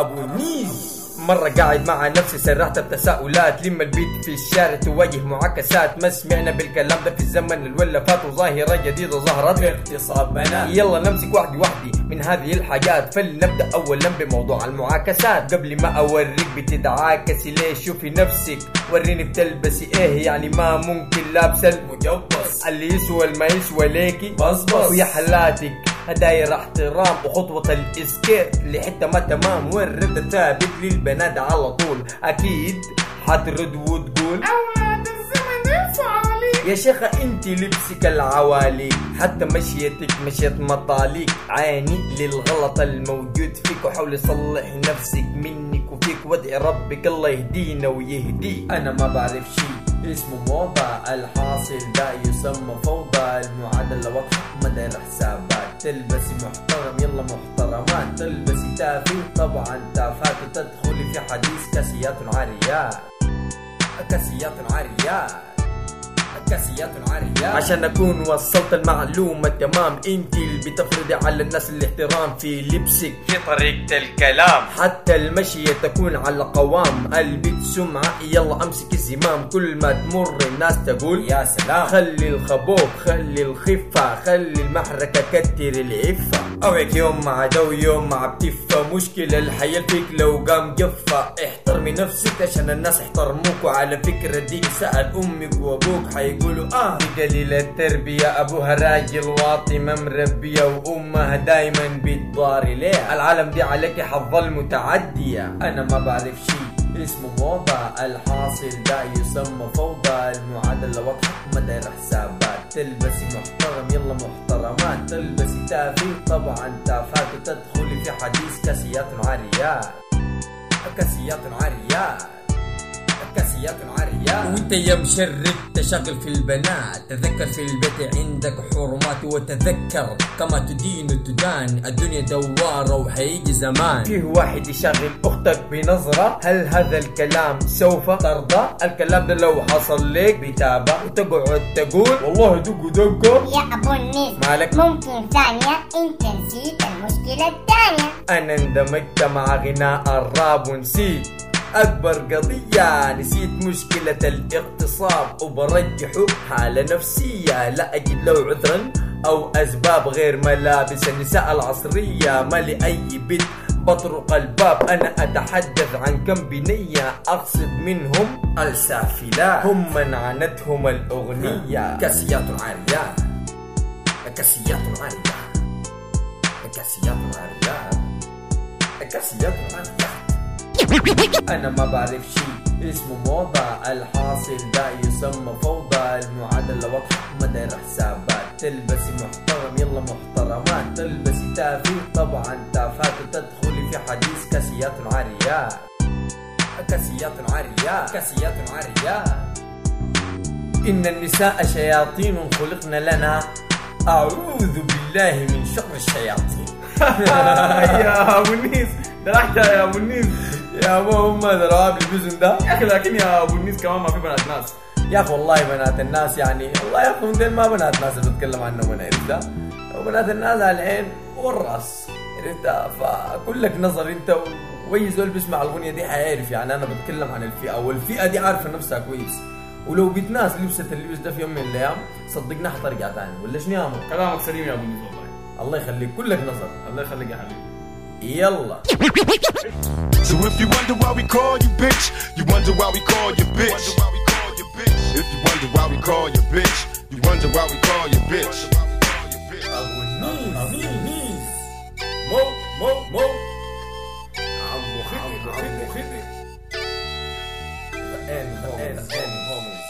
أبو نيز مرة قاعد مع نفسي سرحت بتساؤلات. لما البيت في الشارع تواجه معاكسات. ما سمعنا بالكلام ده في الزمن الولا فات وظاهرة جديدة ظهرت. اغتصاب بنات يلا نمسك وحدي وحدي من هذه الحاجات. فلنبدأ أولا بموضوع المعاكسات. قبل ما أوريك بتتعاكسي ليه شوفي نفسك؟ وريني بتلبسي إيه؟ يعني ما ممكن لابسة المجبص اللي يسوى ما يسوى ليكي بصبص. ويا حلاتك. داير احترام وخطوة الإسكيت لحتة ما تمام. والرد ثابت للبنات على طول؟ أكيد حترد وتقول يا شيخة أنت لبسك العوالي. حتى مشيتك مشيت مطاليك عاني للغلط الموجود. فيك وحاول يصلح نفسك منك وفيك وادعي ربك الله يهدينا ويهديك أنا ما بعرف شي. اسمه موضة. الحاصل ده يسمى فوضى. المعادلة واضحة ما داير حسابات تلبسي محترم يلا محترمات تلبسي تافه. طبعا تافات وتدخلي في حديث كاسيات عاريات كاسيات عاريات كاسيات عاريات عشان أكون وصلت المعلومة تمام. انت اللي بتفرضي على الناس الاحترام في لبسك. في طريقة الكلام. حتى المشية تكون على قوام. البيت سمعة يلا أمسك الزمام. كل ما تمر الناس تقول يا سلام. خلي الخبوب خلي الخفة خلي المحركة كتر العفة. اوعك يوم مع دو يوم مع بتفة. مشكلة الحياة فيك لو قام جفة. احترمي نفسك عشان الناس يحترموك وعلى فكرة دي سأل أمك وأبوك حيقولوا آه دي قليلة التربية. ابوها راجل واطي ما مربية وامها دايما بتضاري ليه؟ العالم دي عليك حظل متعدية أنا ما بعرف شي اسمه موضة الحاصل ده يسمى فوضى المعادلة واضحة ما داير حسابات. تلبسي محترم يلا محترمات. تلبسي تافه طبعا تافات وتدخلي في حديث كاسيات عاريات كاسيات عاريات كاسيات عاريات وانت يا مشرد تشغل في البنات تذكر في البيت عندك حرمات وتذكر كما تدين تدان الدنيا دوارة وحيجي زمان. فيه واحد يشغل أختك بنظرة؟ هل هذا الكلام سوف ترضى؟ الكلام ده لو حصل لك بتابة وتقعد تقول والله دق دقة يا أبو النيس مالك؟ ممكن ثانية أنت نسيت المشكلة الثانية. أنا اندمجت مع غناء الراب ونسيت أكبر قضية نسيت مشكلة الاغتصاب وبرجحه حالة نفسية. لا أجد له عذرا أو أسباب غير ملابس النساء العصرية ما لأي بنت بطرق الباب. أنا أتحدث عن كم بنية أقصد منهم السافلات هم من عنتهم الأغنية. كاسيات عاريات كاسيات عاريات كاسيات عاريات كاسيات عاريات أنا ما بعرف شي اسمه موضة. الحاصل ده يسمى فوضى. المعادلة واضحة ما داير حسابات. تلبسي محترم. يلا محترمات. تلبسي تافه طبعا تافات وتدخلي في حديث. كاسيات عاريات كاسيات عاريات كاسيات عاريات إن النساء شياطين خلقن لنا. أعوذ بالله من شر الشياطين. يا النيس. درحت يا النيس. يا هم ضرب بزن ده. يا أخي لكن يا أبو النيس كمان ما في بنات ناس. يا أخي والله بنات الناس يعني والله يا أخي ما بنات ناس اللي بتكلم عنهم أنا عرفت وبنات الناس على العين والراس عرفت فكلك نظر أنت وأي زول بيسمع الأغنية دي حيعرف يعني أنا بتكلم عن الفئة. والفئة دي عارفة نفسها كويس. ولو بنت ناس لبست اللبس ده في يوم من الأيام صدقنا حترجع تاني. ولا شنو يا أمر؟ كلامك سليم يا أبو النيس والله. الله يخليك. كلك نظر. الله يخليك يا حبيبي. Yalla. So if you wonder why we call you bitch, you wonder why we call you bitch. If you wonder why we call you bitch, you wonder why we call you bitch. Homies.